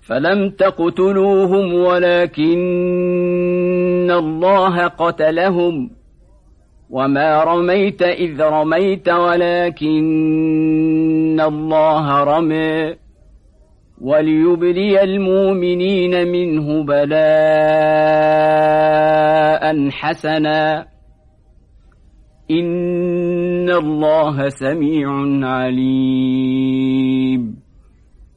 فلم تقتلوهم ولكن الله قتلهم وما رميت إذ رميت ولكن الله رمي وليبلي المؤمنين منه بلاء حسنا إن الله سميع عليم